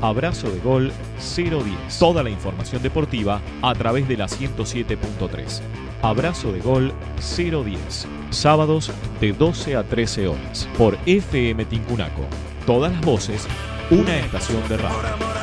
Abrazo de Gol 010. Toda la información deportiva a través de la 107.3. Abrazo de Gol 010. Sábados de 12 a 13 horas. Por FM Tincunaco. Todas las voces, una estación de radio.